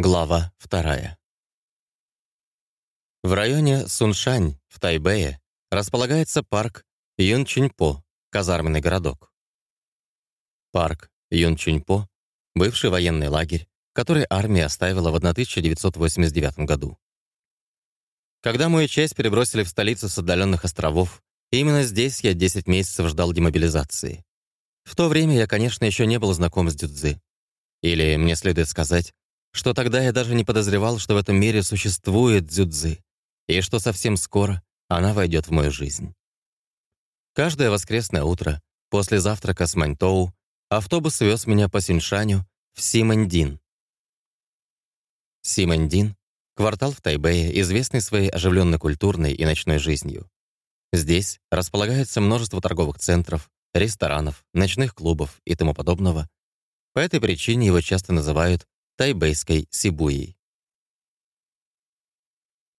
Глава вторая. В районе Суншань в Тайбэе располагается парк Юнчуньпо, казарменный городок. Парк Юнчуньпо — бывший военный лагерь, который армия оставила в 1989 году. Когда мою часть перебросили в столицу с отдаленных островов, именно здесь я 10 месяцев ждал демобилизации. В то время я, конечно, еще не был знаком с дюдзы. Или, мне следует сказать, что тогда я даже не подозревал, что в этом мире существует дзюдзы, и что совсем скоро она войдет в мою жизнь. Каждое воскресное утро, после завтрака с Маньтоу, автобус вез меня по Синьшаню в Симэндин. Симэндин — квартал в Тайбэе, известный своей оживленно-культурной и ночной жизнью. Здесь располагается множество торговых центров, ресторанов, ночных клубов и тому подобного. По этой причине его часто называют тайбэйской Сибуей.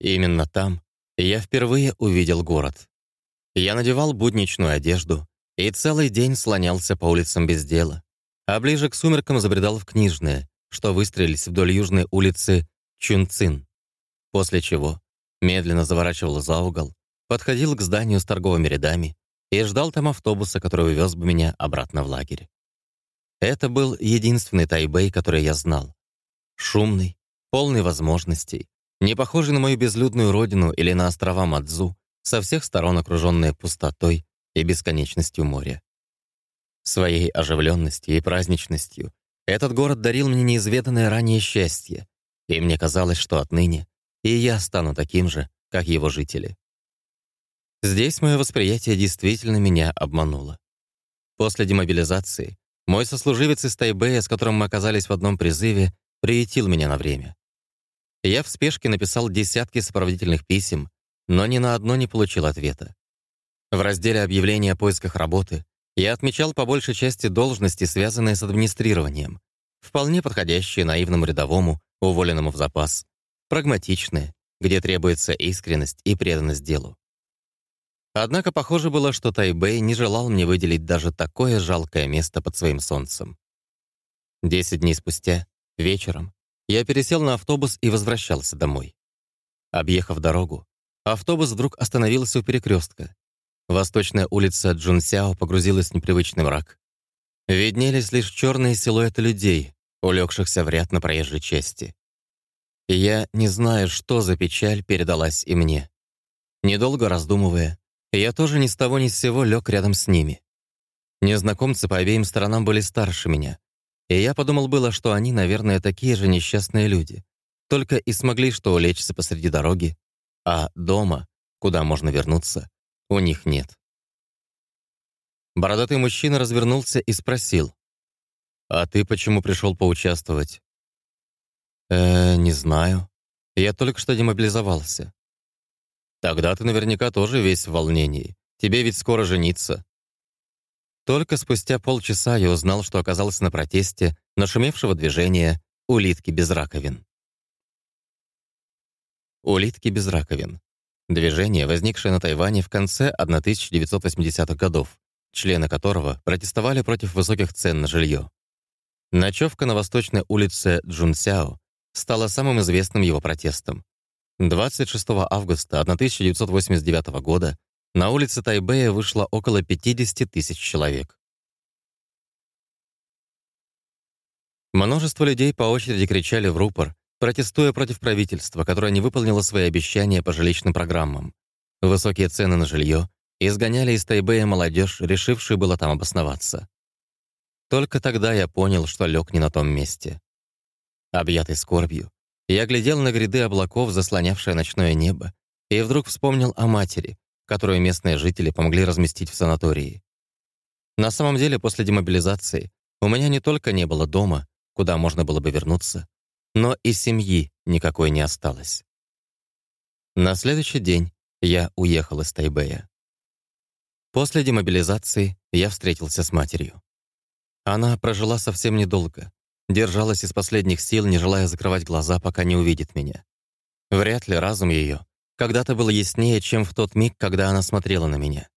Именно там я впервые увидел город. Я надевал будничную одежду и целый день слонялся по улицам без дела, а ближе к сумеркам забредал в книжные, что выстроились вдоль южной улицы Чунцин, после чего медленно заворачивал за угол, подходил к зданию с торговыми рядами и ждал там автобуса, который увез бы меня обратно в лагерь. Это был единственный Тайбэй, который я знал, Шумный, полный возможностей, не похожий на мою безлюдную родину или на острова Мадзу, со всех сторон окруженные пустотой и бесконечностью моря. Своей оживленностью и праздничностью этот город дарил мне неизведанное ранее счастье, и мне казалось, что отныне и я стану таким же, как его жители. Здесь мое восприятие действительно меня обмануло. После демобилизации мой сослуживец из Тайбэя, с которым мы оказались в одном призыве, приютил меня на время. Я в спешке написал десятки сопроводительных писем, но ни на одно не получил ответа. В разделе объявления о поисках работы я отмечал по большей части должности, связанные с администрированием, вполне подходящие наивному рядовому, уволенному в запас, прагматичные, где требуется искренность и преданность делу. Однако похоже было, что Тайбэй не желал мне выделить даже такое жалкое место под своим солнцем. Десять дней спустя Вечером я пересел на автобус и возвращался домой. Объехав дорогу, автобус вдруг остановился у перекрестка. Восточная улица Джунсяо погрузилась в непривычный мрак. Виднелись лишь черные силуэты людей, улегшихся в ряд на проезжей части. Я не знаю, что за печаль передалась и мне. Недолго раздумывая, я тоже ни с того ни с сего лег рядом с ними. Незнакомцы по обеим сторонам были старше меня, и я подумал было, что они, наверное, такие же несчастные люди. Только и смогли что улечься посреди дороги, а дома, куда можно вернуться, у них нет. Бородатый мужчина развернулся и спросил. «А ты почему пришел поучаствовать?» «Э, не знаю. Я только что демобилизовался». «Тогда ты наверняка тоже весь в волнении. Тебе ведь скоро жениться». Только спустя полчаса я узнал, что оказался на протесте нашумевшего движения «Улитки без раковин». «Улитки без раковин» — движение, возникшее на Тайване в конце 1980-х годов, члены которого протестовали против высоких цен на жилье. Ночевка на восточной улице Джунсяо стала самым известным его протестом. 26 августа 1989 года на улице Тайбэя вышло около 50 тысяч человек. Множество людей по очереди кричали в рупор, протестуя против правительства, которое не выполнило свои обещания по жилищным программам. Высокие цены на жилье изгоняли из Тайбэя молодежь, решившую было там обосноваться. Только тогда я понял, что лег не на том месте. Объятый скорбью, я глядел на гряды облаков, заслонявшее ночное небо, и вдруг вспомнил о матери, которую местные жители помогли разместить в санатории. На самом деле, после демобилизации у меня не только не было дома, куда можно было бы вернуться, но и семьи никакой не осталось. На следующий день я уехал из Тайбэя. После демобилизации я встретился с матерью. Она прожила совсем недолго, держалась из последних сил, не желая закрывать глаза, пока не увидит меня. Вряд ли разум ее когда-то было яснее, чем в тот миг, когда она смотрела на меня.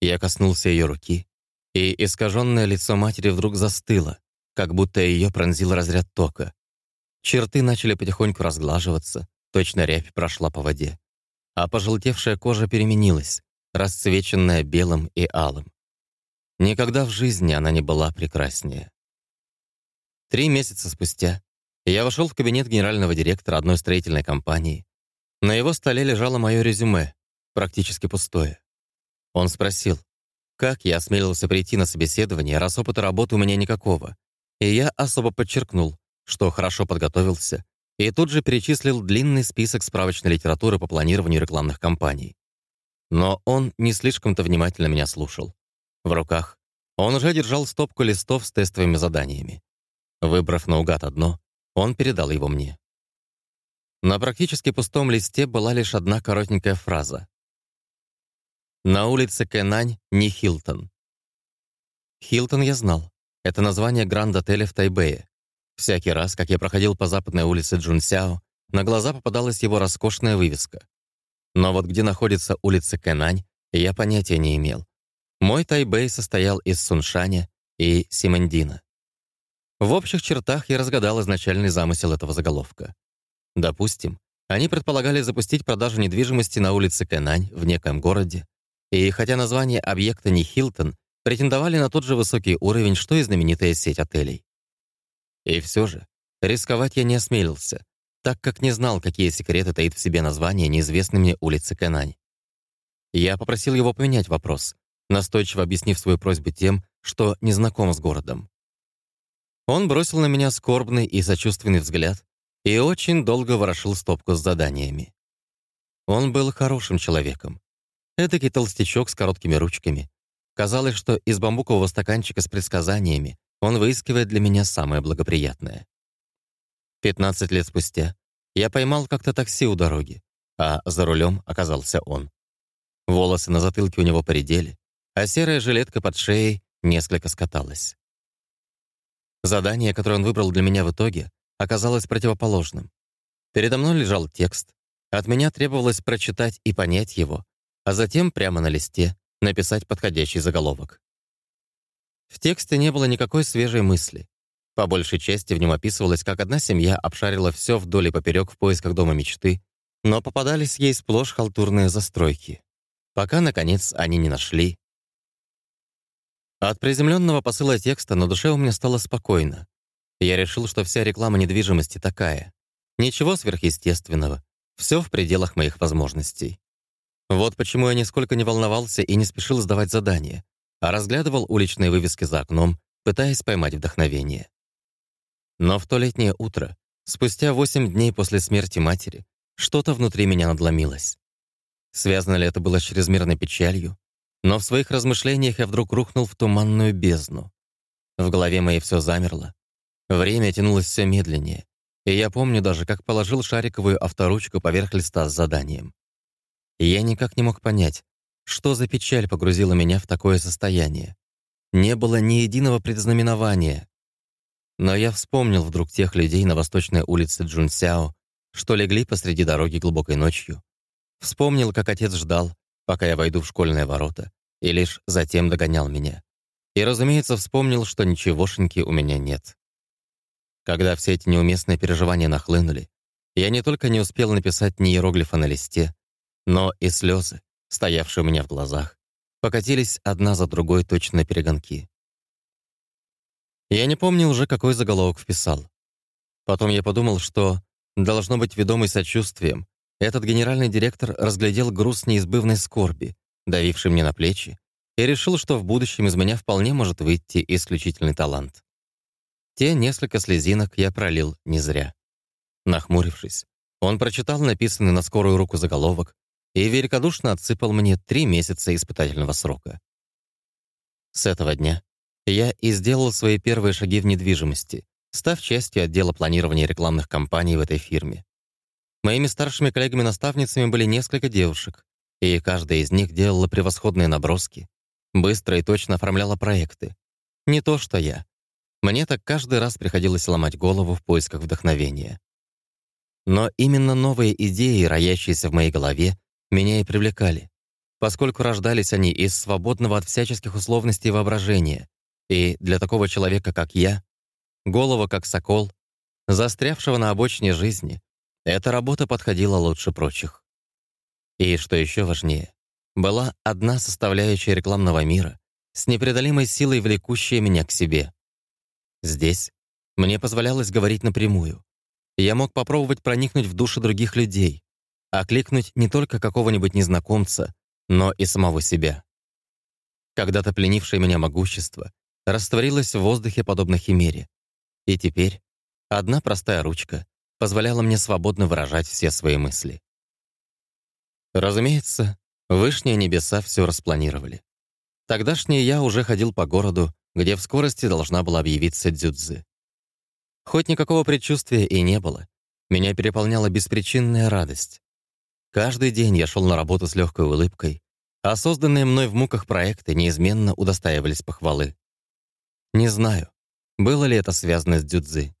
Я коснулся ее руки, и искаженное лицо матери вдруг застыло, как будто ее пронзил разряд тока. Черты начали потихоньку разглаживаться, точно рябь прошла по воде. А пожелтевшая кожа переменилась, расцвеченная белым и алым. Никогда в жизни она не была прекраснее. Три месяца спустя я вошел в кабинет генерального директора одной строительной компании. На его столе лежало мое резюме, практически пустое. Он спросил, как я осмелился прийти на собеседование, раз опыта работы у меня никакого. И я особо подчеркнул, что хорошо подготовился, и тут же перечислил длинный список справочной литературы по планированию рекламных кампаний. Но он не слишком-то внимательно меня слушал. В руках он уже держал стопку листов с тестовыми заданиями. Выбрав наугад одно, он передал его мне. На практически пустом листе была лишь одна коротенькая фраза. «На улице Кэнань не Хилтон». Хилтон я знал. Это название гранд-отеля в Тайбэе. Всякий раз, как я проходил по западной улице Джунсяо, на глаза попадалась его роскошная вывеска. Но вот где находится улица Кэнань, я понятия не имел. Мой Тайбэй состоял из Суншаня и Симандина. В общих чертах я разгадал изначальный замысел этого заголовка. Допустим, они предполагали запустить продажу недвижимости на улице Кэнань в некоем городе, и хотя название объекта не Хилтон, претендовали на тот же высокий уровень, что и знаменитая сеть отелей. И все же, рисковать я не осмелился, так как не знал, какие секреты таит в себе название неизвестной мне улицы Кэнань. Я попросил его поменять вопрос, настойчиво объяснив свою просьбу тем, что не знаком с городом. Он бросил на меня скорбный и сочувственный взгляд и очень долго ворошил стопку с заданиями. Он был хорошим человеком. Эдакий толстячок с короткими ручками. Казалось, что из бамбукового стаканчика с предсказаниями он выискивает для меня самое благоприятное. 15 лет спустя я поймал как-то такси у дороги, а за рулем оказался он. Волосы на затылке у него поредели, а серая жилетка под шеей несколько скаталась. Задание, которое он выбрал для меня в итоге, оказалось противоположным. Передо мной лежал текст. От меня требовалось прочитать и понять его, а затем прямо на листе написать подходящий заголовок. В тексте не было никакой свежей мысли. По большей части в нем описывалось, как одна семья обшарила все вдоль и поперек в поисках дома мечты, но попадались ей сплошь халтурные застройки. Пока, наконец, они не нашли от приземленного посыла текста на душе у меня стало спокойно. Я решил, что вся реклама недвижимости такая. Ничего сверхъестественного. Все в пределах моих возможностей. Вот почему я нисколько не волновался и не спешил сдавать задание, а разглядывал уличные вывески за окном, пытаясь поймать вдохновение. Но в то летнее утро, спустя восемь дней после смерти матери, что-то внутри меня надломилось. Связано ли это было с чрезмерной печалью, но в своих размышлениях я вдруг рухнул в туманную бездну. В голове моей все замерло. Время тянулось все медленнее, и я помню даже, как положил шариковую авторучку поверх листа с заданием. Я никак не мог понять, что за печаль погрузила меня в такое состояние. Не было ни единого предзнаменования. Но я вспомнил вдруг тех людей на восточной улице Джунсяо, что легли посреди дороги глубокой ночью. Вспомнил, как отец ждал, пока я войду в школьные ворота, и лишь затем догонял меня. И, разумеется, вспомнил, что ничегошеньки у меня нет. Когда все эти неуместные переживания нахлынули, я не только не успел написать ни иероглифа на листе, но и слезы, стоявшие у меня в глазах, покатились одна за другой точно перегонки. Я не помню уже, какой заголовок вписал. Потом я подумал, что, должно быть, ведомый сочувствием, этот генеральный директор разглядел груз неизбывной скорби, давивший мне на плечи, и решил, что в будущем из меня вполне может выйти исключительный талант. Те несколько слезинок я пролил не зря. Нахмурившись, он прочитал написанный на скорую руку заголовок и великодушно отсыпал мне три месяца испытательного срока. С этого дня я и сделал свои первые шаги в недвижимости, став частью отдела планирования рекламных кампаний в этой фирме. Моими старшими коллегами-наставницами были несколько девушек, и каждая из них делала превосходные наброски, быстро и точно оформляла проекты. Не то что я. Мне так каждый раз приходилось ломать голову в поисках вдохновения. Но именно новые идеи, роящиеся в моей голове, меня и привлекали, поскольку рождались они из свободного от всяческих условностей воображения, и для такого человека, как я, голова как сокол, застрявшего на обочине жизни, эта работа подходила лучше прочих. И, что еще важнее, была одна составляющая рекламного мира с непреодолимой силой, влекущая меня к себе. Здесь мне позволялось говорить напрямую. Я мог попробовать проникнуть в души других людей, окликнуть не только какого-нибудь незнакомца, но и самого себя. Когда-то пленившее меня могущество растворилось в воздухе подобно химере. И теперь одна простая ручка позволяла мне свободно выражать все свои мысли. Разумеется, вышние небеса все распланировали. Тогдашний я уже ходил по городу, где в скорости должна была объявиться дзюдзы. Хоть никакого предчувствия и не было, меня переполняла беспричинная радость. Каждый день я шел на работу с легкой улыбкой, а созданные мной в муках проекты неизменно удостаивались похвалы. Не знаю, было ли это связано с дзюдзы.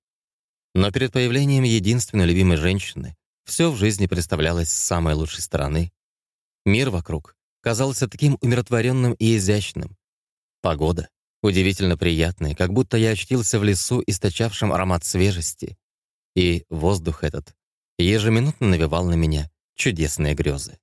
Но перед появлением единственной любимой женщины все в жизни представлялось с самой лучшей стороны. Мир вокруг казался таким умиротворенным и изящным. Погода удивительно приятная, как будто я очтился в лесу, источавшем аромат свежести. И воздух этот ежеминутно навевал на меня чудесные грезы.